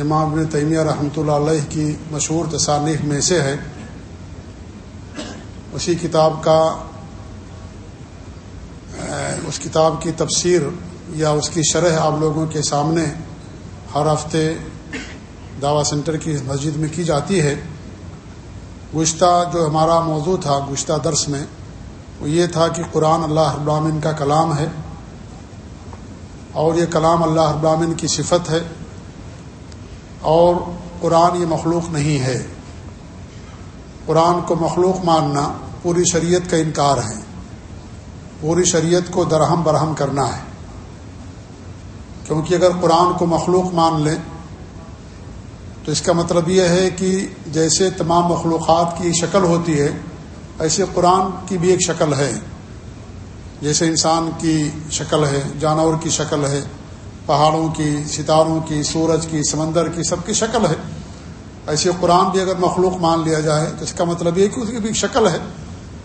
امام ابن تیمیہ رحمۃ اللہ علیہ کی مشہور تصانیف میں سے ہے۔ اسی کتاب کا، اس کتاب کی تفسیر یا اس کی شرح آپ لوگوں کے سامنے ہر ہفتے دعوی سینٹر کی مسجد میں کی جاتی ہے۔ گشتہ جو ہمارا موضوع تھا گشتہ درس میں، وہ یہ تھا کہ قرآن اللہ ابامن کا کلام ہے۔ اور یہ کلام اللہ ابامن کی صفت ہے۔ اور قرآن یہ مخلوق نہیں ہے۔ قرآن کو مخلوق ماننا پوری شریعت کا انکار ہے۔ پوری شریعت کو درہم برہم کرنا ہے۔ کیونکہ اگر قرآن کو مخلوق مان لیں، تو اس کا مطلب یہ ہے کہ جیسے تمام مخلوقات کی شکل ہوتی ہے، ایسے قرآن کی بھی ایک شکل ہے۔ جیسے انسان کی شکل ہے، جانور کی شکل ہے پہاڑوں کی، ستاروں کی، سورج کی، سمندر کی، سب کی شکل ہے۔ ایسے قرآن بھی اگر مخلوق مان لیا جائے تو اس کا مطلب یہ کہ اس کی بھی ایک شکل ہے۔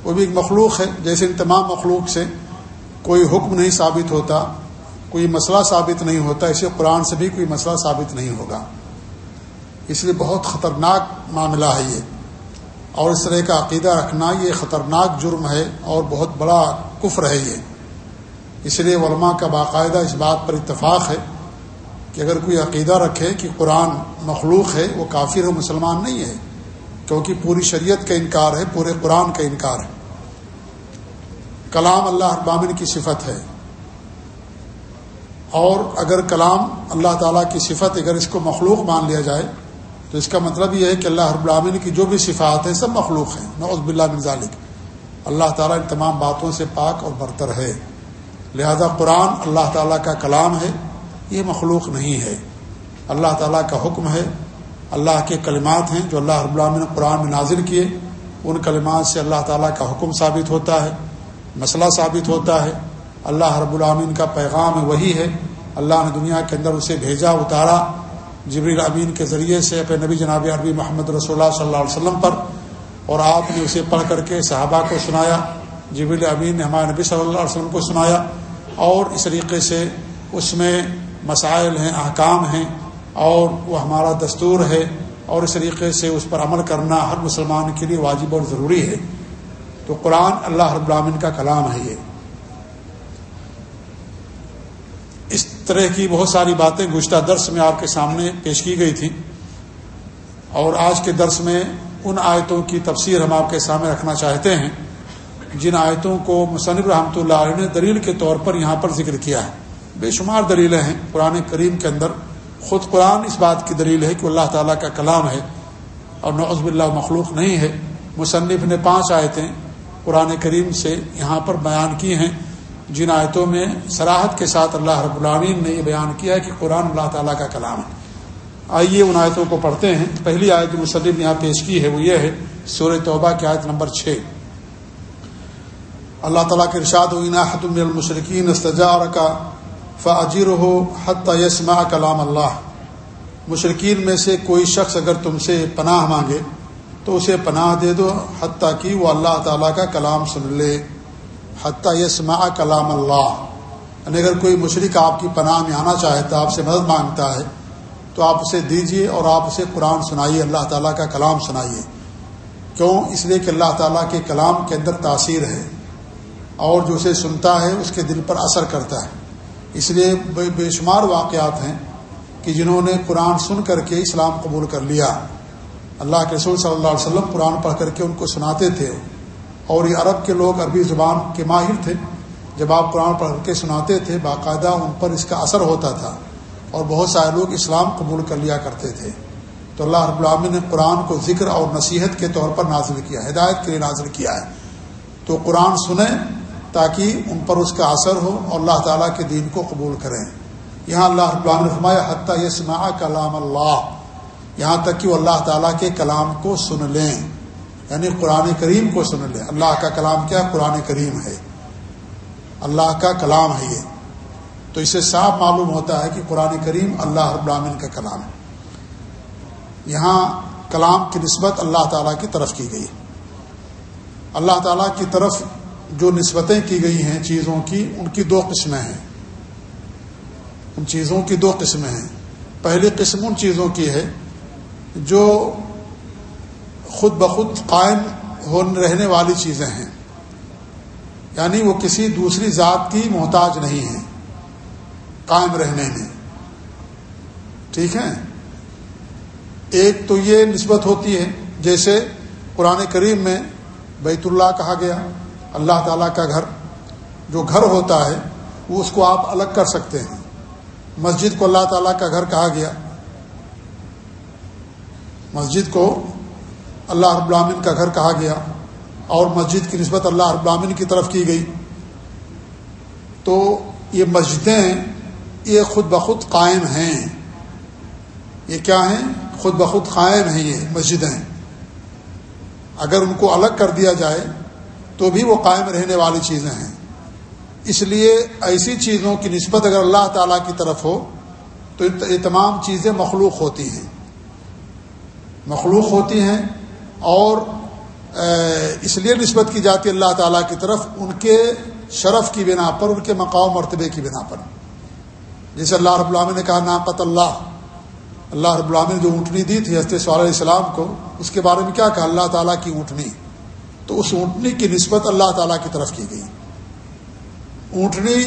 وہ بھی ایک مخلوق ہے۔ جیسے ان تمام مخلوق سے کوئی حکم نہیں ثابت ہوتا، کوئی مسئلہ ثابت نہیں ہوتا، ایسے قرآن سے بھی کوئی مسئلہ ثابت نہیں ہوگا۔ اس لیے بہت خطرناک معاملہ ہے یہ۔ اور اس طرح کا عقیدہ رکھنا یہ خطرناک جرم ہے اور بہت بڑا کفر ہے یہ۔ اس لیے علماء کا باقاعدہ اس بات پر اتفاق ہے کہ اگر کوئی عقیدہ رکھے کہ قرآن مخلوق ہے، وہ کافر و مسلمان نہیں ہے، کیونکہ پوری شریعت کا انکار ہے، پورے قرآن کا انکار ہے۔ کلام اللہ ابامن کی صفت ہے۔ اور اگر کلام اللہ تعالیٰ کی صفت اگر اس کو مخلوق مان لیا جائے، تو اس کا مطلب یہ ہے کہ اللہ رب العامن کی جو بھی صفات ہیں، سب مخلوق ہیں۔ نوز باللہ بن ذالک اللہ تعالیٰ ان تمام باتوں سے پاک اور برتر ہے۔ لہذا قرآن اللہ تعالیٰ کا کلام ہے، یہ مخلوق نہیں ہے۔ اللہ تعالیٰ کا حکم ہے، اللہ کے کلمات ہیں جو اللہ رب العالمین نے قرآن میں نازل کیے۔ ان کلمات سے اللہ تعالیٰ کا حکم ثابت ہوتا ہے، مسئلہ ثابت ہوتا ہے۔ اللہ رب العامین کا پیغام وہی ہے۔ اللہ نے دنیا کے اندر اسے بھیجا، اتارا۔ جبریل امین کے ذریعے سے اپنے نبی جناب عربی محمد رسول اللہ صلی اللہ علیہ وسلم پر، اور آپ نے اسے پڑھ کر کے صحابہ کو سنایا۔ جبریل امین نے ہمارے نبی صلی اللہ علیہ وسلم کو سنایا۔ اور اس طریقے سے اس میں مسائل ہیں، احکام ہیں اور وہ ہمارا دستور ہے اور اس طریقے سے اس پر عمل کرنا ہر مسلمان کے لیے واجب اور ضروری ہے۔ تو قرآن اللہ رب العامن کا کلام ہے یہ۔ اس طرح کی بہت ساری باتیں گزشتہ درس میں آپ کے سامنے پیش کی گئی تھیں۔ اور آج کے درس میں ان آیتوں کی تفسیر ہم آپ کے سامنے رکھنا چاہتے ہیں۔ جن آیتوں کو مصنف رحمۃ اللہ علیہ نے دلیل کے طور پر یہاں پر ذکر کیا ہے۔ بے شمار دلیلیں ہیں۔ قرآن کریم کے اندر خود قرآن اس بات کی دلیل ہے کہ اللہ تعالیٰ کا کلام ہے اور نعزب اللہ مخلوق نہیں ہے۔ مصنف نے پانچ آیتیں قرآن کریم سے یہاں پر بیان کی ہیں۔ جن آیتوں میں سراحت کے ساتھ اللہ رب العالمین نے یہ بیان کیا ہے کہ قرآن اللہ تعالیٰ کا کلام ہے۔ آئیے ان آیتوں کو پڑھتے ہیں۔ پہلی آیت مصنف نے یہاں پیش کی ہے وہ یہ ہے۔ سورہ توبہ کی آیت نمبر چھ۔ اللہ تعالیٰ کے ارشاد ہونا حتم المشرقین استجار کا فاجر ہو حت یسما کلام اللہ. مشرقین میں سے کوئی شخص اگر تم سے پناہ مانگے، تو اسے پناہ دے دو، حتیٰ کہ وہ اللہ تعالیٰ کا کلام سن لے۔ حتیٰ یسما کلام اللہ۔ یعنی اگر کوئی مشرق آپ کی پناہ میں آنا چاہتا آپ سے مدد مانگتا ہے، تو آپ اسے دیجیے اور آپ اسے قرآن سنائیے، اللہ تعالیٰ کا کلام سنائیے۔ کیوں؟ اس لیے کہ اللہ تعالیٰ کے کلام کے اندر تاثیر ہے۔ اور جو اسے سنتا ہے اس کے دل پر اثر کرتا ہے۔ اس لیے بے شمار واقعات ہیں کہ جنہوں نے قرآن سن کر کے اسلام قبول کر لیا۔ اللہ کے رسول صلی اللہ علیہ وسلم قرآن پڑھ کر کے ان کو سناتے تھے۔ اور یہ عرب کے لوگ عربی زبان کے ماہر تھے۔ جب آپ قرآن پڑھ کے سناتے تھے، باقاعدہ ان پر اس کا اثر ہوتا تھا۔ اور بہت سارے لوگ اسلام قبول کر لیا کرتے تھے۔ تو اللہ رب العالمین نے قرآن کو ذکر اور نصیحت کے طور پر نازل کیا، ہدایت کے لیے نازل کیا ہے۔ تو قرآن سنیں تاکہ ان پر اس کا اثر ہو اور اللہ تعالیٰ کے دین کو قبول کریں۔ یہاں اللہ فرمایا، حتیٰ یہ سنا کلام اللہ۔ یہاں تک کہ وہ اللہ تعالیٰ کے کلام کو سن لیں۔ یعنی قرآن کریم کو سن لیں۔ اللہ کا کلام کیا؟ قرآن کریم ہے۔ اللہ کا کلام ہے یہ۔ تو اسے صاف معلوم ہوتا ہے کہ قرآن کریم اللہ رب العالمین کا کلام ہے۔ یہاں کلام کی نسبت اللہ تعالیٰ کی طرف کی گئی۔ اللہ تعالیٰ کی طرف جو نسبتیں کی گئی ہیں چیزوں کی، ان کی دو قسمیں ہیں۔ ان چیزوں کی دو قسمیں ہیں۔ پہلی قسم ان چیزوں کی ہے جو خود بخود قائم ہو رہنے والی چیزیں ہیں۔ یعنی وہ کسی دوسری ذات کی محتاج نہیں ہیں، قائم رہنے میں۔ ٹھیک ہے؟ ایک تو یہ نسبت ہوتی ہے، جیسے قرآن کریم میں بیت اللہ کہا گیا۔ اللہ تعالیٰ کا گھر جو گھر ہوتا ہے، وہ اس کو آپ الگ کر سکتے ہیں۔ مسجد کو اللہ تعالیٰ کا گھر کہا گیا۔ مسجد کو اللہ رب العامن کا گھر کہا گیا اور مسجد کی نسبت اللہ رب العامن کی طرف کی گئی۔ تو یہ مسجدیں یہ خود بخود قائم ہیں۔ یہ کیا ہیں؟ خود بخود قائم ہیں یہ مسجدیں۔ اگر ان کو الگ کر دیا جائے تو بھی وہ قائم رہنے والی چیزیں ہیں۔ اس لیے ایسی چیزوں کی نسبت اگر اللہ تعالیٰ کی طرف ہو، تو یہ تمام چیزیں مخلوق ہوتی ہیں۔ مخلوق ہوتی ہیں اور اس لیے نسبت کی جاتی ہے اللہ تعالیٰ کی طرف، ان کے شرف کی بنا پر، ان کے مقام مرتبے کی بنا پر۔ جیسے اللہ رب العامن نے کہا ناقت اللہ۔ اللہ رب العامن نے جو اونٹنی دی تھی حضرت صلی علیہ السلام کو، اس کے بارے میں کیا کہا؟ اللہ تعالیٰ کی اونٹنی۔ تو اس اونٹنی کی نسبت اللہ تعالیٰ کی طرف کی گئی۔ اونٹنی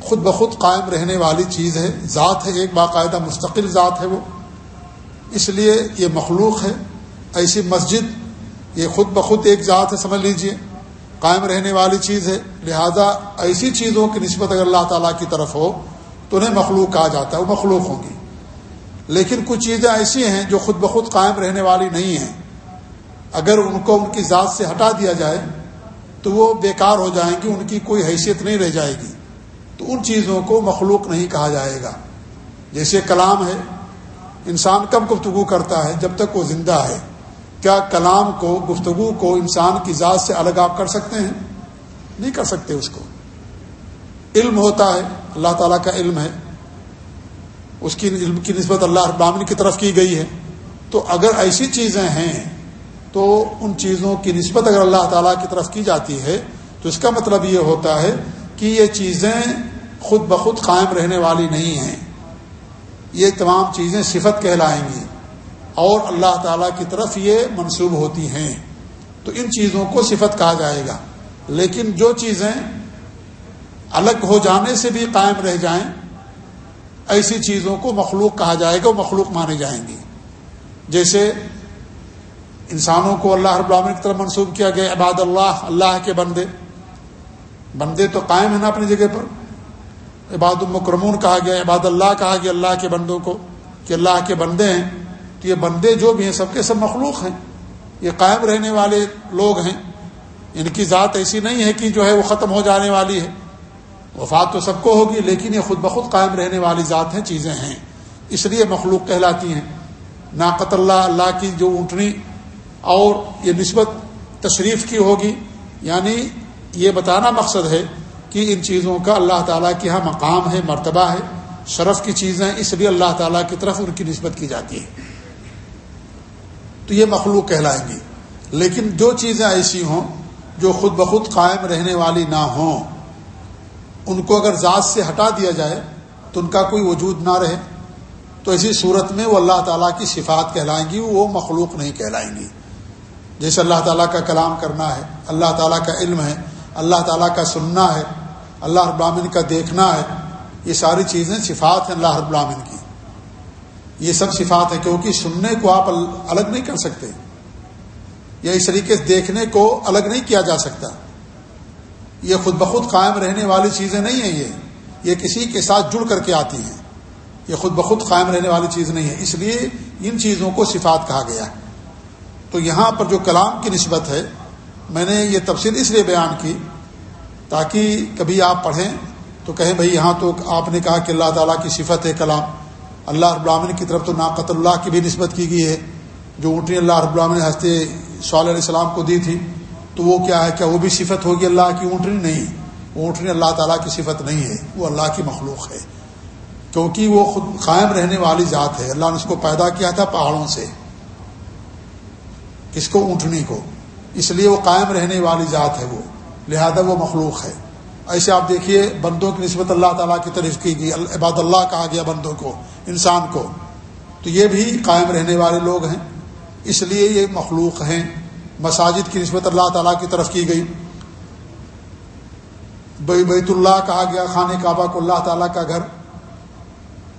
خود بخود قائم رہنے والی چیز ہے، ذات ہے، ایک باقاعدہ مستقل ذات ہے وہ۔ اس لیے یہ مخلوق ہے، ایسی مسجد یہ خود بخود ایک ذات ہے، سمجھ لیجیے۔ قائم رہنے والی چیز ہے، لہذا ایسی چیزوں کی نسبت اگر اللہ تعالیٰ کی طرف ہو تو انہیں مخلوق کہا جاتا ہے، وہ مخلوق ہوں گی۔ لیکن کچھ چیزیں ایسی ہیں جو خود بخود قائم رہنے والی نہیں ہیں۔ اگر ان کو ان کی ذات سے ہٹا دیا جائے تو وہ بیکار ہو جائیں گی، ان کی کوئی حیثیت نہیں رہ جائے گی۔ تو ان چیزوں کو مخلوق نہیں کہا جائے گا۔ جیسے کلام ہے، انسان کب گفتگو کرتا ہے؟ جب تک وہ زندہ ہے۔ کیا کلام کو، گفتگو کو انسان کی ذات سے الگ آپ کر سکتے ہیں؟ نہیں کر سکتے اس کو۔ علم ہوتا ہے، اللہ تعالیٰ کا علم ہے۔ اس کی علم کی نسبت اللہ ابامن کی طرف کی گئی ہے۔ تو اگر ایسی چیزیں ہیں تو ان چیزوں کی نسبت اگر اللہ تعالیٰ کی طرف کی جاتی ہے، تو اس کا مطلب یہ ہوتا ہے کہ یہ چیزیں خود بخود قائم رہنے والی نہیں ہیں۔ یہ تمام چیزیں صفت کہلائیں گی۔ اور اللہ تعالیٰ کی طرف یہ منسوب ہوتی ہیں۔ تو ان چیزوں کو صفت کہا جائے گا۔ لیکن جو چیزیں الگ ہو جانے سے بھی قائم رہ جائیں، ایسی چیزوں کو مخلوق کہا جائے گا، وہ مخلوق مانے جائیں گی۔ جیسے انسانوں کو اللہ رب العالمین کی طرف منسوب کیا گیا، عباد اللہ اللہ کے بندے۔ بندے تو قائم ہیں نا اپنی جگہ پر۔ عباد المکرمون کہا گیا، عباد اللہ کہا گیا، اللہ کے بندوں کو کہ اللہ کے بندے ہیں۔ تو یہ بندے جو بھی ہیں، سب کے سب مخلوق ہیں۔ یہ قائم رہنے والے لوگ ہیں۔ ان کی ذات ایسی نہیں ہے کہ جو ہے وہ ختم ہو جانے والی ہے۔ وفات تو سب کو ہوگی، لیکن یہ خود بخود قائم رہنے والی ذات ہیں، چیزیں ہیں۔ اس لیے مخلوق کہلاتی ہیں۔ ناقت اللہ اللہ کی جو اونٹنی اور یہ نسبت تشریف کی ہوگی۔ یعنی یہ بتانا مقصد ہے کہ ان چیزوں کا اللہ تعالیٰ کے یہاں مقام ہے، مرتبہ ہے۔ شرف کی چیزیں اس لیے اللہ تعالیٰ کی طرف ان کی نسبت کی جاتی ہے تو یہ مخلوق کہلائیں گی لیکن جو چیزیں ایسی ہوں جو خود بخود قائم رہنے والی نہ ہوں، ان کو اگر ذات سے ہٹا دیا جائے تو ان کا کوئی وجود نہ رہے۔ تو اسی صورت میں وہ اللہ تعالیٰ کی صفات کہلائیں گی، وہ مخلوق نہیں کہلائیں گی۔ جیسے اللہ تعالیٰ کا کلام کرنا ہے، اللہ تعالیٰ کا علم ہے، اللہ تعالیٰ کا سننا ہے، اللہ رب العالمین کا دیکھنا ہے، یہ ساری چیزیں صفات ہیں اللہ رب العالمین کی۔ یہ سب صفات ہیں، کیونکہ سننے کو آپ الگ نہیں کر سکتے۔ یا اس طریقے سے دیکھنے کو الگ نہیں کیا جا سکتا۔ یہ خود بخود قائم رہنے والی چیزیں نہیں ہیں یہ۔ یہ کسی کے ساتھ جڑ کر کے آتی ہیں۔ یہ خود بخود قائم رہنے والی چیز نہیں ہے۔ اس لیے ان چیزوں کو صفات کہا گیا۔ ہے تو یہاں پر جو کلام کی نسبت ہے، میں نے یہ تفصیل اس لیے بیان کی تاکہ کبھی آپ پڑھیں تو کہیں بھائی یہاں تو آپ نے کہا کہ اللہ تعالیٰ کی صفت ہے کلام۔ اللہ رب العالمین کی طرف تو ناقت اللہ کی بھی نسبت کی گئی ہے۔ جو اونٹنی اللہ رب العالمین ہنستے صلی علیہ السلام کو دی تھی، تو وہ کیا ہے، کیا وہ بھی صفت ہوگی اللہ کی اونٹنی؟ نہیں۔ اونٹنی اللہ تعالیٰ کی صفت نہیں ہے، وہ اللہ کی مخلوق ہے۔ کیونکہ وہ خود قائم رہنے والی ذات ہے۔ اللہ نے اس کو پیدا کیا تھا پہاڑوں سے۔ کس کو اونٹنی کو۔ اس لیے وہ قائم رہنے والی ذات ہے وہ۔ لہذا وہ مخلوق ہے۔ ایسے آپ دیکھیے، بندوں کی نسبت اللہ تعالیٰ کی طرف کی گئی۔ عباد اللہ کہا گیا بندوں کو، انسان کو۔ تو یہ بھی قائم رہنے والے لوگ ہیں۔ اس لیے یہ مخلوق ہیں۔ مساجد کی نسبت اللہ تعالیٰ کی طرف کی گئی۔ بیت اللہ کہا گیا، خانہ کعبہ کو اللہ تعالیٰ کا گھر۔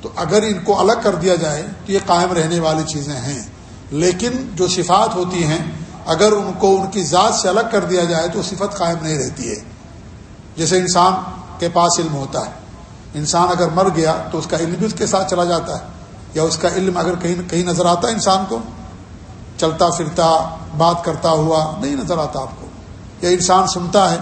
تو اگر ان کو الگ کر دیا جائے تو یہ قائم رہنے والی چیزیں ہیں۔ لیکن جو صفات ہوتی ہیں، اگر ان کو ان کی ذات سے الگ کر دیا جائے تو صفت قائم نہیں رہتی ہے۔ جیسے انسان کے پاس علم ہوتا ہے۔ انسان اگر مر گیا تو اس کا علم بھی اس کے ساتھ چلا جاتا ہے۔ یا اس کا علم اگر کہیں کہیں نظر آتا ہے انسان کو، چلتا پھرتا، بات کرتا ہوا، نہیں نظر آتا آپ کو۔ یا انسان سنتا ہے۔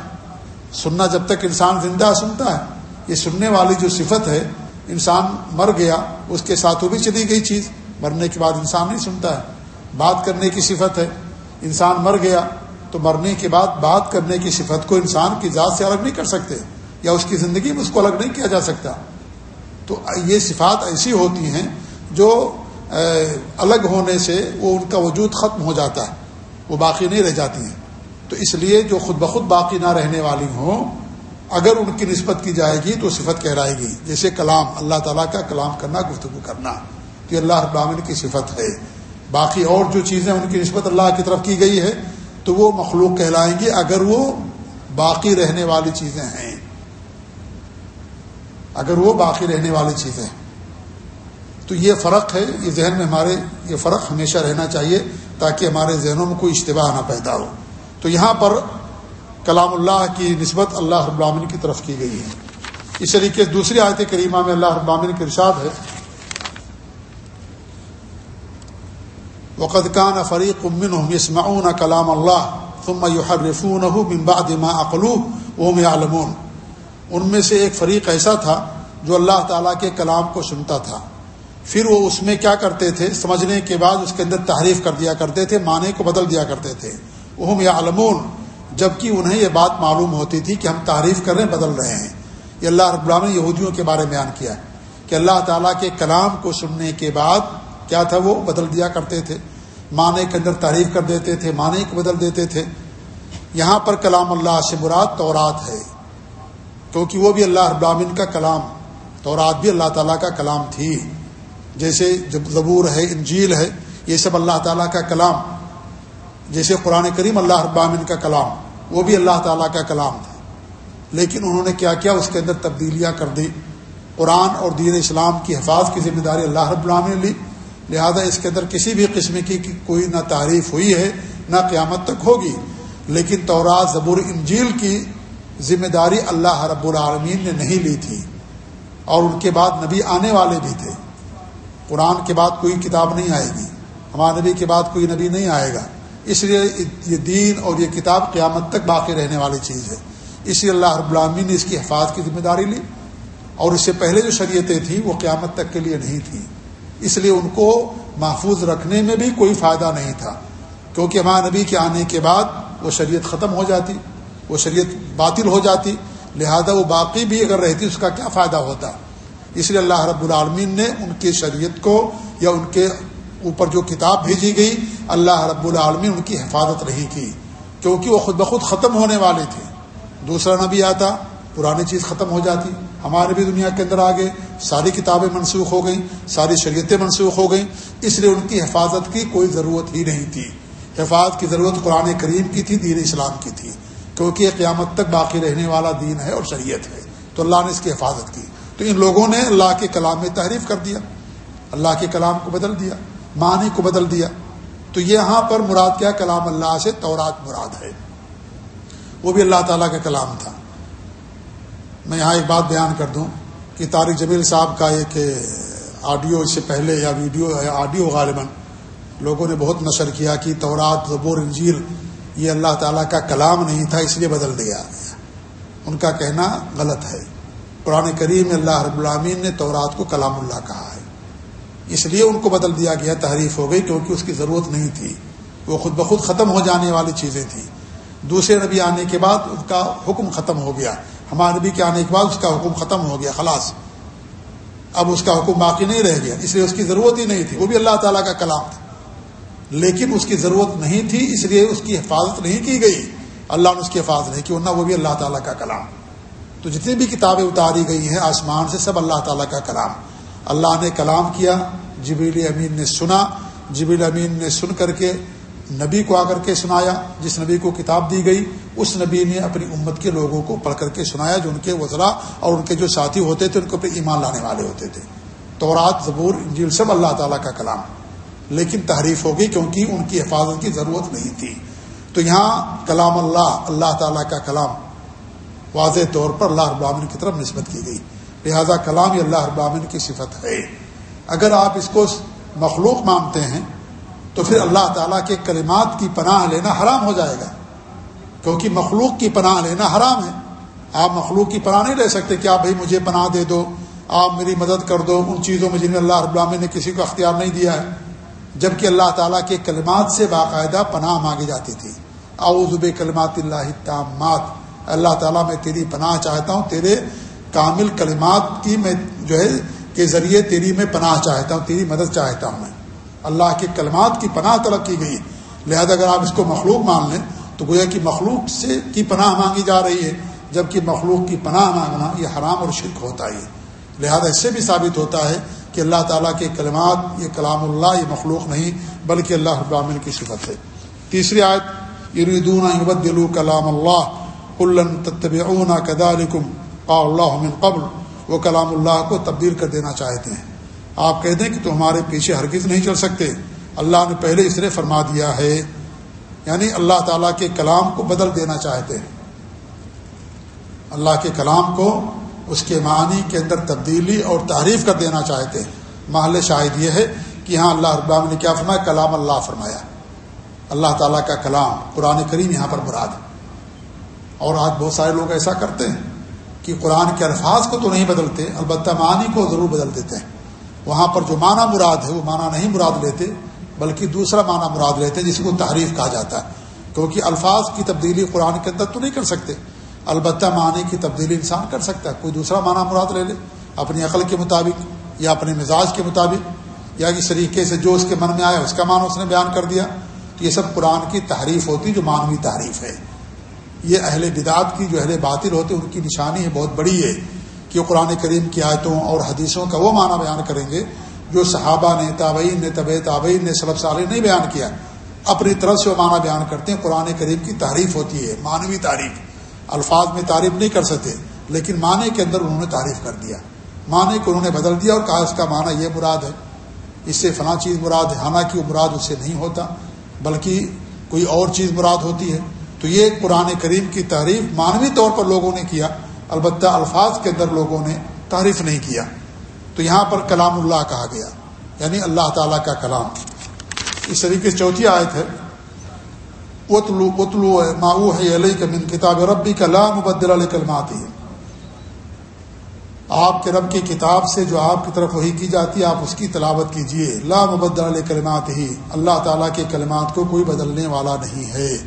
سننا جب تک انسان زندہ سنتا ہے، یہ سننے والی جو صفت ہے، انسان مر گیا، اس کے ساتھ وہ بھی چلی گئی چیز۔ مرنے کے بعد انسان نہیں سنتا ہے۔ بات کرنے کی صفت ہے۔ انسان مر گیا تو مرنے کے بعد بات کرنے کی صفت کو انسان کی ذات سے الگ نہیں کر سکتے یا اس کی زندگی میں اس کو الگ نہیں کیا جا سکتا۔ تو یہ صفات ایسی ہوتی ہیں جو الگ ہونے سے وہ ان کا وجود ختم ہو جاتا ہے، وہ باقی نہیں رہ جاتی ہیں۔ تو اس لیے جو خود بخود باقی نہ رہنے والی ہوں، اگر ان کی نسبت کی جائے گی تو صفت کہلائے گی۔ جیسے کلام، اللہ تعالیٰ کا کلام کرنا، گفتگو کرنا، یہ اللہ ابامن کی صفت ہے۔ باقی اور جو چیزیں ان کی نسبت اللہ کی طرف کی گئی ہے، تو وہ مخلوق کہلائیں گی اگر وہ باقی رہنے والی چیزیں ہیں۔ اگر وہ باقی رہنے والی چیزیں تو یہ فرق ہے، یہ ذہن میں ہمارے، یہ فرق ہمیشہ رہنا چاہیے تاکہ ہمارے ذہنوں میں کوئی اشتباہ نہ پیدا ہو۔ تو یہاں پر کلام اللہ کی نسبت اللہ ابامن کی طرف کی گئی ہے۔ اس طریقے سے دوسری آیت کریمہ میں اللہ ابامن کے ارشاد ہے۔ وقد کان فریق امن یسمعون کلام اللہ ثم يحرفونه من بعد ما اقلوه وهم يعلمون۔ ان میں سے ایک فریق ایسا تھا جو اللہ تعالیٰ کے کلام کو سنتا تھا۔ پھر وہ اس میں کیا کرتے تھے؟ سمجھنے کے بعد اس کے اندر تحریف کر دیا کرتے تھے، معنی کو بدل دیا کرتے تھے۔ وہ یا علمون جبکہ انہیں یہ بات معلوم ہوتی تھی کہ ہم تعریف کر رہے ہیں، بدل رہے ہیں۔ یہ اللہ رب العالمین یہودیوں کے بارے میں بیان کیا کہ اللہ تعالیٰ کے کلام کو سننے کے بعد کیا تھا وہ؟ بدل دیا کرتے تھے۔ معنی کے اندر تعریف کر دیتے تھے، معنی کو بدل دیتے تھے۔ یہاں پر کلام اللہ سے مراد تورات ہے۔ کیونکہ وہ بھی اللہ ابراہین کا کلام، تورات بھی اللہ تعالیٰ کا کلام تھی۔ جیسے جب زبور ہے، انجیل ہے، یہ سب اللہ تعالیٰ کا کلام۔ جیسے قرآن کریم اللہ ابامن کا کلام، وہ بھی اللہ تعالیٰ کا کلام تھا۔ لیکن انہوں نے کیا کیا؟ اس کے اندر تبدیلیاں کر دی۔ قرآن اور دین اسلام کی حفاظ کی ذمہ داری اللہ رب العام نے لی۔ لہذا اس کے اندر کسی بھی قسم کی کوئی نہ تعریف ہوئی ہے، نہ قیامت تک ہوگی۔ لیکن تورات زبور انجیل کی ذمہ داری اللہ رب العالمین نے نہیں لی تھی۔ اور ان کے بعد نبی آنے والے بھی تھے۔ قرآن کے بعد کوئی کتاب نہیں آئے گی۔ ہمارے نبی کے بعد کوئی نبی نہیں آئے گا۔ اس لیے یہ دین اور یہ کتاب قیامت تک باقی رہنے والی چیز ہے۔ اس لیے اللہ رب العالمین نے اس کی حفاظت کی ذمہ داری لی۔ اور اس سے پہلے جو شریعتیں تھیں وہ قیامت تک کے لیے نہیں تھیں۔ اس لیے ان کو محفوظ رکھنے میں بھی کوئی فائدہ نہیں تھا۔ کیونکہ ہمارے نبی کے آنے کے بعد وہ شریعت ختم ہو جاتی، وہ شریعت باطل ہو جاتی، لہذا وہ باقی بھی اگر رہتی اس کا کیا فائدہ ہوتا؟ اس لیے اللہ رب العالمین نے ان کی شریعت کو یا ان کے اوپر جو کتاب بھیجی گئی، اللہ رب العالمین ان کی حفاظت نہیں کی۔ کیونکہ وہ خود بخود ختم ہونے والے تھے۔ دوسرا نبی آتا پرانی چیز ختم ہو جاتی، ہمارے بھی دنیا کے اندر آگے ساری کتابیں منسوخ ہو گئیں، ساری شریعتیں منسوخ ہو گئیں، اس لیے ان کی حفاظت کی کوئی ضرورت ہی نہیں تھی۔ حفاظت کی ضرورت قرآن کریم کی تھی، دین اسلام کی تھی۔ کیونکہ یہ قیامت تک باقی رہنے والا دین ہے اور شریعت ہے۔ تو اللہ نے اس کی حفاظت کی۔ تو ان لوگوں نے اللہ کے کلام میں تحریف کر دیا، اللہ کے کلام کو بدل دیا، معنی کو بدل دیا۔ تو یہاں پر مراد کیا؟ کلام اللہ سے تورات مراد ہے۔ وہ بھی اللہ تعالیٰ کا کلام تھا۔ میں یہاں ایک بات بیان کر دوں کہ طارق جمیل صاحب کا ایک آڈیو اس سے پہلے یا ویڈیو یا آڈیو غالباً لوگوں نے بہت نشر کیا کہ تورات، زبور، انجیل، یہ اللہ تعالیٰ کا کلام نہیں تھا، اس لیے بدل دیا۔ ان کا کہنا غلط ہے۔ قرآن کریم اللہ رب العامین نے تورات کو کلام اللہ کہا ہے۔ اس لیے ان کو بدل دیا گیا، تحریف ہو گئی کیونکہ اس کی ضرورت نہیں تھی۔ وہ خود بخود ختم ہو جانے والی چیزیں تھیں۔ دوسرے نبی آنے کے بعد ان کا حکم ختم ہو گیا۔ ہمارے نبی کے آنے کے بعد اس کا حکم ختم ہو گیا، خلاص۔ اب اس کا حکم باقی نہیں رہ گیا، اس لیے اس کی ضرورت ہی نہیں تھی۔ وہ بھی اللہ تعالیٰ کا کلام تھا۔ لیکن اس کی ضرورت نہیں تھی، اس لیے اس کی حفاظت نہیں کی گئی۔ اللہ نے اس کی حفاظت نہیں کی، ورنہ وہ بھی اللہ تعالیٰ کا کلام۔ تو جتنی بھی کتابیں اتاری گئی ہیں، آسمان سے سب اللہ تعالیٰ کا کلام۔ اللہ نے کلام کیا جبیل امین نے سنا۔ جبیل امین نے سن کر کے نبی کو آ کر کے سنایا، جس نبی کو کتاب دی گئی، اس نبی نے اپنی امت کے لوگوں کو پڑھ کر کے سنایا، جو ان کے وزرا اور ان کے جو ساتھی ہوتے تھے، ان کو پہ ایمان لانے والے ہوتے تھے۔ تو رات زبور، انجیل سب اللہ تعالیٰ کا کلام۔ لیکن تحریف ہو گئی کیونکہ ان کی حفاظت کی ضرورت نہیں تھی۔ تو یہاں کلام اللہ اللہ تعالیٰ کا کلام واضح طور پر اللہ ابامن کی طرف نسبت کی گئی۔ لہذا کلام یہ اللہ ابامن کی صفت ہے۔ اگر آپ اس کو مخلوق مانتے ہیں تو پھر اللہ تعالیٰ کے کلمات کی پناہ لینا حرام ہو جائے گا۔ کیونکہ مخلوق کی پناہ لینا حرام ہے۔ آپ مخلوق کی پناہ نہیں لے سکتے کہ آپ بھائی مجھے پناہ دے دو، آپ میری مدد کر دو، ان چیزوں میں جن میں اللہ رب العالمین نے کسی کو اختیار نہیں دیا ہے۔ جبکہ اللہ تعالیٰ کے کلمات سے باقاعدہ پناہ مانگی جاتی تھی۔ اعوذ کلمات اللہ تامات اللہ تعالیٰ، میں تیری پناہ چاہتا ہوں، تیرے کامل کلمات کی میں جو ہے، کے ذریعے تیری میں پناہ چاہتا ہوں، تیری مدد چاہتا ہوں میں۔ اللہ کے کلمات کی پناہ طلب کی گئی ہے۔ لہذا اگر آپ اس کو مخلوق مان لیں، تو گویا کہ مخلوق سے کی پناہ مانگی جا رہی ہے، جبکہ مخلوق کی پناہ مانگنا یہ حرام اور شرک ہوتا ہے۔ لہذا اس سے بھی ثابت ہوتا ہے کہ اللہ تعالیٰ کے کلمات، یہ کلام اللہ، یہ مخلوق نہیں، بلکہ اللہ ابامن کی صفت ہے۔ تیسری آیت، یریدون دلو کلام اللہ الن تتبعون کدالکم قا اللہ من قبل، وہ کلام اللہ کو تبدیل کر دینا چاہتے ہیں۔ آپ کہہ دیں کہ تو ہمارے پیچھے ہرگز نہیں چل سکتے۔ اللہ نے پہلے اس نے فرما دیا ہے۔ یعنی اللہ تعالیٰ کے کلام کو بدل دینا چاہتے ہیں۔ اللہ کے کلام کو اس کے معنی کے اندر تبدیلی اور تعریف کر دینا چاہتے ہیں۔ محل شاہد یہ ہے کہ ہاں اللہ رب نے کیا فرمایا؟ کلام اللہ فرمایا۔ اللہ تعالیٰ کا کلام قرآن کریم یہاں پر مراد اور آج بہت سارے لوگ ایسا کرتے ہیں کہ قرآن کے الفاظ کو تو نہیں بدلتے، البتہ معنی کو ضرور بدل دیتے ہیں۔ وہاں پر جو معنی مراد ہے وہ معنی نہیں مراد لیتے، بلکہ دوسرا معنی مراد لیتے ہیں جس کو تحریف کہا جاتا ہے۔ کیونکہ الفاظ کی تبدیلی قرآن کے اندر تو نہیں کر سکتے۔ البتہ معنی کی تبدیلی انسان کر سکتا ہے، کوئی دوسرا معنی مراد لے لے، اپنی عقل کے مطابق یا اپنے مزاج کے مطابق، یا کس طریقے سے جو اس کے من میں آیا، اس کا معنی اس نے بیان کر دیا۔ تو یہ سب قرآن کی تحریف ہوتی، جو معنوی تحریف ہے۔ یہ اہل بدعت کی جو اہل باطل ہوتے، ان کی نشانی ہے بہت بڑی ہے۔ کہ قرآن کریم کی آیتوں اور حدیثوں کا وہ معنی بیان کریں گے جو صحابہ نے، تابعین نے طب تابعین نے سبب سال نہیں بیان کیا۔ اپنی طرف سے وہ معنی بیان کرتے ہیں، قرآن کریم کی تعریف ہوتی ہے، معنوی تعریف۔ الفاظ میں تعریف نہیں کر سکتے، لیکن معنی کے اندر انہوں نے تعریف کر دیا۔ معنی کو انہوں نے بدل دیا اور کہا اس کا معنی یہ مراد ہے۔ اس سے فلاں چیز مراد ہے، حالانکہ وہ مراد اس سے نہیں ہوتا، بلکہ کوئی اور چیز مراد ہوتی ہے۔ تو یہ قرآن کریم کی تعریف مانوی طور پر لوگوں نے کیا۔ البتہ الفاظ کے اندر لوگوں نے تعریف نہیں کیا۔ تو یہاں پر کلام اللہ کہا گیا۔ یعنی اللہ تعالیٰ کا کلام۔ اس طریقے سے چوتھی آیت ہے۔ اتلو اتلو ماؤ ہے علیہ من کتاب ربی کلام مبدل علیہ کلماتی ہے آپ کے رب کی کتاب سے جو آپ کی طرف وہی کی جاتی ہے، آپ اس کی تلاوت کیجیے لا مبدل علیہ کلمات ہی اللہ تعالیٰ کے کلمات کو کوئی بدلنے والا نہیں ہے۔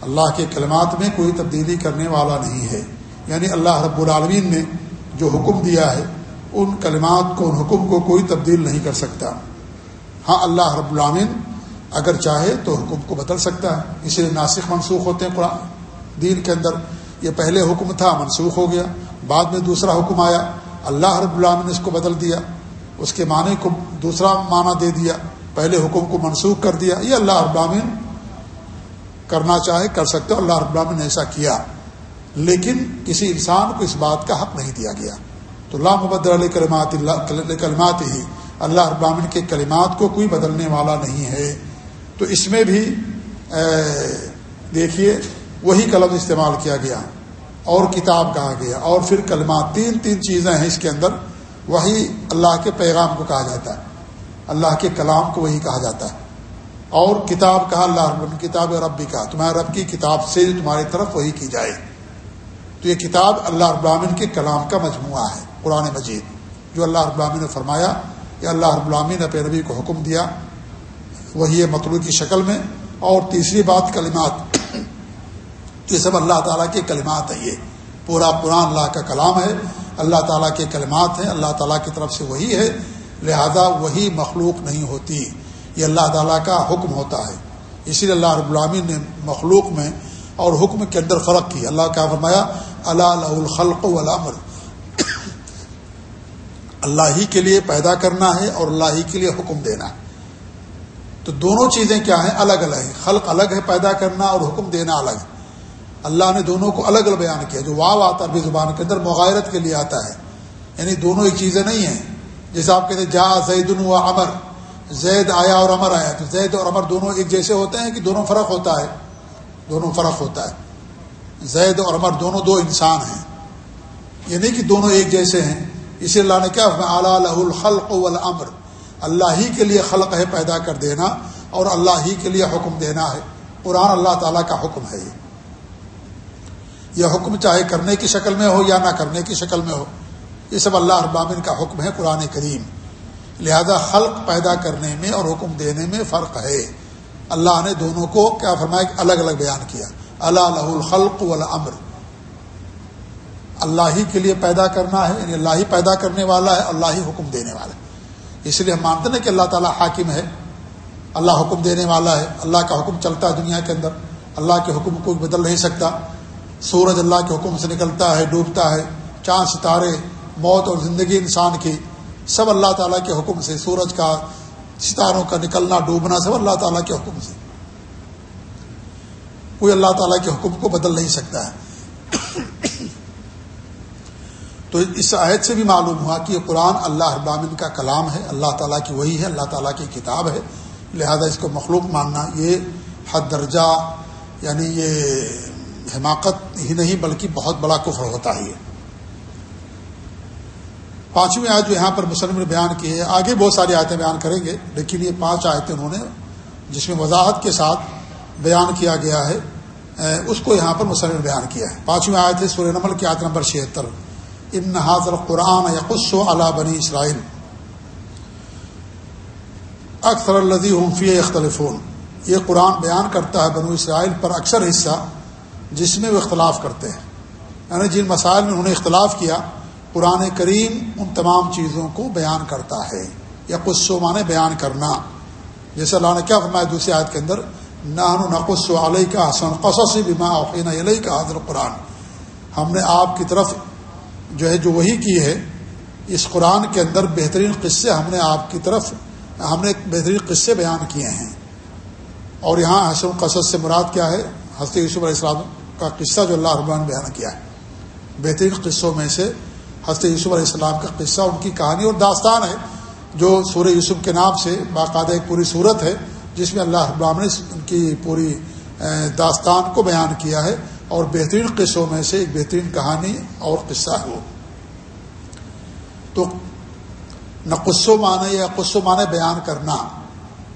اللہ کے کلمات میں کوئی تبدیلی کرنے والا نہیں ہے۔ یعنی اللہ رب العالمین نے جو حکم دیا ہے، ان کلمات کو، ان حکم کو کوئی تبدیل نہیں کر سکتا۔ ہاں اللہ رب العالمین اگر چاہے تو حکم کو بدل سکتا ہے۔ اسی لیے ناسک منسوخ ہوتے ہیں قرآن۔ دین کے اندر یہ پہلے حکم تھا، منسوخ ہو گیا۔ بعد میں دوسرا حکم آیا۔ اللہ رب العالمین نے اس کو بدل دیا۔ اس کے معنی کو دوسرا معنی دے دیا۔ پہلے حکم کو منسوخ کر دیا۔ یہ اللہ رب العالمین کرنا چاہے، کر سکتے اللہ رب العالمین نے ایسا کیا۔ لیکن کسی انسان کو اس بات کا حق نہیں دیا گیا۔ تو اللہ مبد علیہ کلمات اللہ کلمات ہی اللہ ابامن کے کلمات کو کوئی بدلنے والا نہیں ہے۔ تو اس میں بھی دیکھیے، وہی قلم استعمال کیا گیا۔ اور کتاب کہا گیا۔ اور پھر کلمات، تین تین چیزیں ہیں اس کے اندر۔ وہی اللہ کے پیغام کو کہا جاتا ہے۔ اللہ کے کلام کو وہی کہا جاتا ہے۔ اور کتاب کہا، اللہ رب کتاب رب بھی کہا تمہارے رب کی کتاب سے تمہاری طرف وہی کی جائے۔ تو یہ کتاب اللہ ابراہین کے کلام کا مجموعہ ہے، قرآن مجید، جو اللہ ابراہین نے فرمایا کہ اللہ رب العامی نے نبی کو حکم دیا، وہی مطلوع کی شکل میں۔ اور تیسری بات، کلمات۔ یہ سب اللہ تعالیٰ کے کلمات ہیں، یہ پورا قرآن اللہ کا کلام ہے۔ اللہ تعالیٰ کے کلمات ہیں، اللہ تعالیٰ کی طرف سے وہی ہے، لہذا وہی مخلوق نہیں ہوتی۔ یہ اللہ تعالیٰ کا حکم ہوتا ہے۔ اسی لیے اللہ رب العامین نے مخلوق میں اور حکم کے اندر فرق کی۔ اللہ کا فرمایا؟ اللہ الخلق والامر اللہ ہی کے لیے پیدا کرنا ہے اور اللہ ہی کے لیے حکم دینا ہے۔ تو دونوں چیزیں کیا ہیں؟ الگ الگ ہیں۔ خلق الگ ہے پیدا کرنا اور حکم دینا الگ ہے۔ اللہ نے دونوں کو الگ الگ بیان کیا، جو واو آتا عربی زبان کے اندر مغائرت کے لیے آتا ہے۔ یعنی دونوں ایک چیزیں نہیں ہیں۔ جیسے آپ کہتے ہیں جا زید و امر زید آیا اور امر آیا۔ تو زید اور امر دونوں ایک جیسے ہوتے ہیں کہ دونوں فرق ہوتا ہے۔ دونوں فرق ہوتا ہے۔ زید اور امر دونوں دو انسان ہیں۔ یہ نہیں کہ دونوں ایک جیسے ہیں۔ اسی اللہ نے کیا اعلیٰ الخلق والامر اللہ ہی کے لیے خلق ہے پیدا کر دینا اور اللہ ہی کے لیے حکم دینا ہے۔ قرآن اللہ تعالیٰ کا حکم ہے یہ۔ یہ حکم چاہے کرنے کی شکل میں ہو یا نہ کرنے کی شکل میں ہو، یہ سب اللہ ابامن کا حکم ہے قرآن کریم۔ لہذا خلق پیدا کرنے میں اور حکم دینے میں فرق ہے۔ اللہ نے دونوں کو کیا فرمایا؟ الگ الگ بیان کیا۔ اللہ لہ الخلق والامر۔ اللہ ہی کے لیے پیدا کرنا ہے یعنی اللہ ہی پیدا کرنے والا ہے، اللہ ہی حکم دینے والا ہے۔ اس لیے ہم مانتے ہیں کہ اللہ تعالیٰ حاکم ہے، اللہ حکم دینے والا ہے۔ اللہ کا حکم چلتا ہے دنیا کے اندر۔ اللہ کے حکم کو بدل نہیں سکتا۔ سورج اللہ کے حکم سے نکلتا ہے، ڈوبتا ہے۔ چاند، ستارے، موت اور زندگی انسان کی، سب اللہ تعالیٰ کے حکم سے، سورج کا، ستاروں کا نکلنا، ڈوبنا، سب اللہ تعالیٰ کے حکم سے۔ کوئی اللہ تعالیٰ کے حکم کو بدل نہیں سکتا ہے۔ تو اس عہد سے بھی معلوم ہوا کہ یہ قرآن اللہ ابامن کا کلام ہے، اللہ تعالیٰ کی وہی ہے، اللہ تعالیٰ کی کتاب ہے۔ لہذا اس کو مخلوق ماننا یہ حد درجہ یعنی یہ حماقت ہی نہیں بلکہ بہت بڑا کفر ہوتا ہے۔ پانچویں آیت جو یہاں پر مسلم نے بیان کی ہے، آگے بہت ساری آیتیں بیان کریں گے، لیکن یہ پانچ آیتیں انہوں نے، جس میں وضاحت کے ساتھ بیان کیا گیا ہے اس کو یہاں پر مسلم نے بیان کیا ہے۔ پانچویں آیت ہے، سورہ نمل کی آیت نمبر چھہتر۔ ان حاضر قرآن یقص و علا بنی اسرائیل۔ اکثر الدی حمفی اختلفون یہ قرآن بیان کرتا ہے بنو اسرائیل پر اکثر حصہ، جس میں وہ اختلاف کرتے ہیں۔ یعنی جن مسائل میں انہوں نے اختلاف کیا، قرآن کریم ان تمام چیزوں کو بیان کرتا ہے۔ یا کچھ معنی بیان کرنا۔ جیسے اللہ نے کیا فرمایا دوسری آیت کے اندر نان نقص و علیہ کا حسن قصص بیما اوقین علیہ کا حضر قرآن ہم نے آپ کی طرف جو ہے جو وہی کی ہے، اس قرآن کے اندر بہترین قصے ہم نے آپ کی طرف، ہم نے بہترین قصے بیان کیے ہیں۔ اور یہاں حسن قصص سے مراد کیا ہے؟ حضرت یوسف علیہ السلام کا قصہ جو اللہ ربان بیان کیا ہے۔ بہترین قصوں میں سے حضرت یوسف علیہ السلام کا قصہ ان کی کہانی اور داستان ہے، جو سورہ یوسف کے نام سے باقاعدہ ایک پوری صورت ہے۔ جس میں اللہ ابام نے ان کی پوری داستان کو بیان کیا ہے اور بہترین قصوں میں سے ایک بہترین کہانی اور قصہ ہے۔ وہ تو نہ قصو معنی یا قصو معنی بیان کرنا،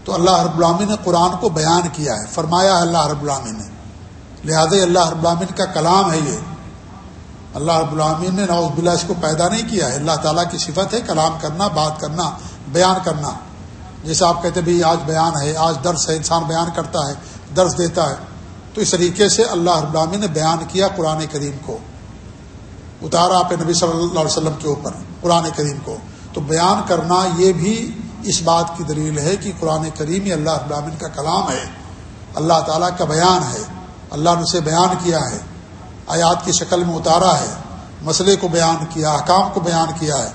تو اللہ رب العامی نے قرآن کو بیان کیا ہے۔ فرمایا ہے اللہ رب العامی نے۔ لہٰذا اللہ رب العامن کا کلام ہے یہ۔ اللہ رب العامین نے نوز بلا اس کو پیدا نہیں کیا ہے۔ اللہ تعالیٰ کی صفت ہے کلام کرنا، بات کرنا، بیان کرنا۔ جیسے آپ کہتے ہیں بھائی آج بیان ہے، آج درس ہے، انسان بیان کرتا ہے، درس دیتا ہے۔ تو اس طریقے سے اللہ رب نے بیان کیا قرآن کریم کو۔ اتارا آپ نبی صلی اللہ علیہ وسلم کے اوپر قرآن کریم کو۔ تو بیان کرنا یہ بھی اس بات کی دلیل ہے کہ قرآن کریم یہ اللہ رب العامن کا کلام ہے۔ اللہ تعالیٰ کا بیان ہے۔ اللہ نے اسے بیان کیا ہے۔ آیات کی شکل میں اتارا ہے۔ مسئلے کو بیان کیا، احکام کو بیان کیا ہے۔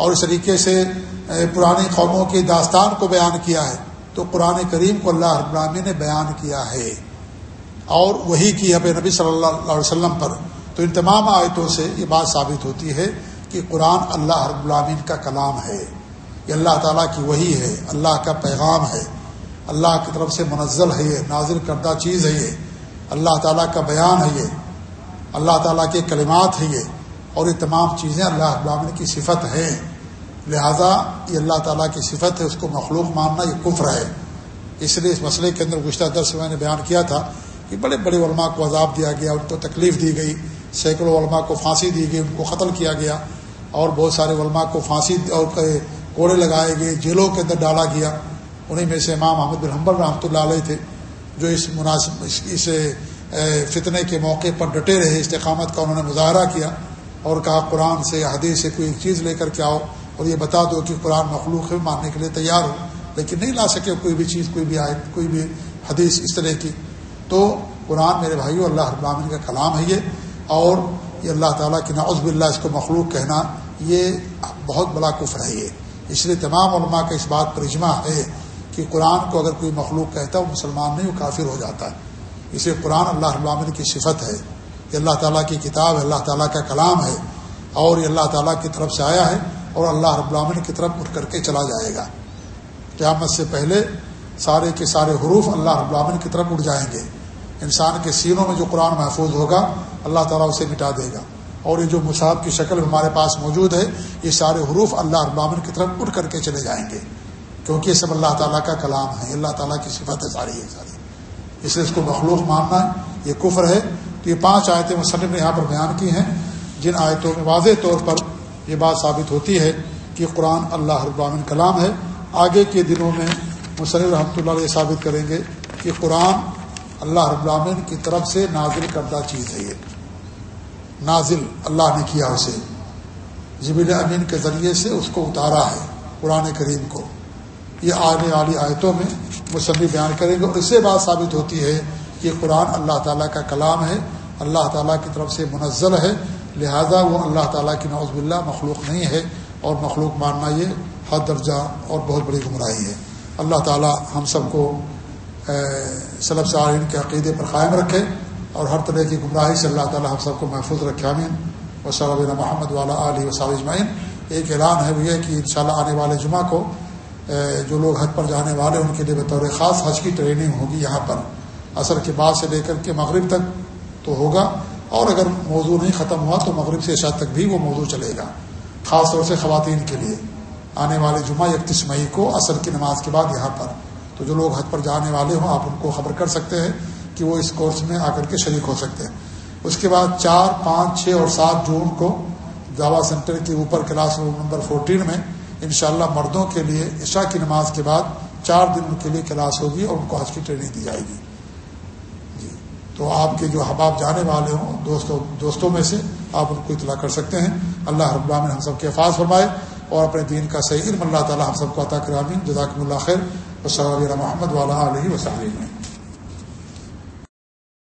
اور اس طریقے سے پرانی قوموں کی داستان کو بیان کیا ہے۔ تو قرآن کریم کو اللہ رب نے بیان کیا ہے۔ اور وہی کی اب نبی صلی اللہ علیہ وسلم پر۔ تو ان تمام آیتوں سے یہ بات ثابت ہوتی ہے کہ قرآن اللہ رب العامین کا کلام ہے۔ یہ اللہ تعالیٰ کی وہی ہے۔ اللہ کا پیغام ہے۔ اللہ کی طرف سے منزل ہے۔ یہ نازل کردہ چیز ہے۔ یہ اللہ تعالیٰ کا بیان ہے۔ یہ اللہ تعالیٰ کے کلمات ہے یہ اور یہ تمام چیزیں اللہ ابامن کی صفت ہیں۔ لہذا یہ اللہ تعالیٰ کی صفت ہے، اس کو مخلوق ماننا یہ کفر ہے۔ اس لیے اس مسئلے کے اندر گزشتہ درس میں نے بیان کیا تھا کہ بڑے بڑے علماء کو عذاب دیا گیا، ان کو تکلیف دی گئی، سینکڑوں علماء کو پھانسی دی گئی، ان کو قتل کیا گیا اور بہت سارے علماء کو پھانسی اور کوڑے لگائے گئے، جیلوں کے اندر ڈالا گیا۔ انہیں میں سے امام احمد بن حمبر رحمۃ اللہ علیہ تھے، جو اس مناسب، اس فتنے کے موقع پر ڈٹے رہے، استقامت کا انہوں نے مظاہرہ کیا اور کہا، قرآن سے، حدیث سے کوئی چیز لے کر کے آؤ۔ اور یہ بتا دو کہ قرآن مخلوق ہے ماننے کے لیے تیار ہو لیکن نہیں لا سکے کوئی بھی چیز، کوئی بھی آئے کوئی بھی حدیث اس طرح کی۔ تو قرآن میرے بھائیوں اللہ ابامن کا کلام ہے یہ، اور یہ اللہ تعالیٰ کی نعوذ باللہ اس کو مخلوق کہنا، یہ بہت بڑا کفر ہے یہ۔ اس لیے تمام علماء کا اس بات پر اجماع ہے کہ قرآن کو اگر کوئی مخلوق کہتا ہے، وہ مسلمان نہیں، وہ کافر ہو جاتا ہے۔ اسے قرآن اللہ ابامن کی صفت ہے۔ یہ اللہ تعالیٰ کی کتاب ہے، اللہ تعالیٰ کا کلام ہے۔ اور یہ اللہ تعالیٰ کی طرف سے آیا ہے۔ اور اللہ رب العامن کی طرف اٹھ کر کے چلا جائے گا۔ قیامت سے پہلے سارے کے سارے حروف اللہ رب العامن کی طرف اٹھ جائیں گے۔ انسان کے سینوں میں جو قرآن محفوظ ہوگا، اللہ تعالیٰ اسے مٹا دے گا۔ اور یہ جو مصحف کی شکل ہمارے پاس موجود ہے، یہ سارے حروف اللہ ابامن کی طرف اٹھ کر کے چلے جائیں گے۔ کیونکہ یہ سب اللہ تعالیٰ کا کلام ہے اللہ تعالیٰ کی صفت ہے ساری ہے ساری۔ اس لیے اس کو مخلوق ماننا یہ کفر ہے۔ تو یہ پانچ آیتیں مصنف نے یہاں پر بیان کی ہیں، جن آیتوں میں واضح طور پر یہ بات ثابت ہوتی ہے کہ قرآن اللہ ابامن کلام ہے۔ آگے کے دنوں میں مصنف رحمۃ اللہ علیہ ثابت کریں گے کہ قرآن اللہ رب کی طرف سے نازل کردہ چیز ہے یہ۔ نازل اللہ نے کیا اسے۔ جبیل امین کے ذریعے سے اس کو اتارا ہے قرآن کریم کو۔ یہ آنے والی آیتوں میں مصنف بیان کریں گے اور اس سے بات ثابت ہوتی ہے کہ قرآن اللہ تعالیٰ کا کلام ہے۔ اللہ تعالیٰ کی طرف سے منزل ہے۔ لہذا وہ اللہ تعالیٰ کی نوز باللہ مخلوق نہیں ہے اور مخلوق ماننا یہ حد درجہ اور بہت بڑی گمراہی ہے۔ اللہ تعالیٰ ہم سب کو صلب سارین کے عقیدے پر قائم رکھے اور ہر طرح کی گمراہی سے اللہ تعالیٰ ہم سب کو محفوظ رکھے امین و صلی محمد والا علیہ وسال اجمعین۔ ایک اعلان ہے وہ یہ کہ انشاءاللہ آنے والے جمعہ کو جو لوگ حج پر جانے والے ان کے لیے بطور خاص حج کی ٹریننگ ہوگی یہاں پر۔ عصر کے بعد سے لے کر کے مغرب تک تو ہوگا۔ اور اگر موضوع نہیں ختم ہوا تو مغرب سے عشاء تک بھی وہ موضوع چلے گا، خاص طور سے خواتین کے لیے۔ آنے والے جمعہ اکتیس مئی کو عصر کی نماز کے بعد یہاں پر۔ تو جو لوگ حج پر جانے والے ہوں، آپ ان کو خبر کر سکتے ہیں کہ وہ اس کورس میں آ کر کے شریک ہو سکتے ہیں۔ اس کے بعد چار، پانچ، چھ اور سات جون کو دعوی سینٹر کے اوپر کلاس روم نمبر فورٹین میں انشاءاللہ مردوں کے لیے عشاء کی نماز کے بعد چار دن کے لیے کلاس ہوگی اور ان کو حج کی ٹریننگ دی جائے گی۔ تو آپ کے جو حباب جانے والے ہوں، دوستوں دوستوں میں سے آپ ان کو اطلاع کر سکتے ہیں۔ اللہ رب العالمین ہم سب کے حفاظ فرمائے اور اپنے دین کا صحیح علم اللہ تعالی ہم سب کو عطا کرامین جزاکم اللہ خیر۔ وصلی محمد والا علیہ وسلم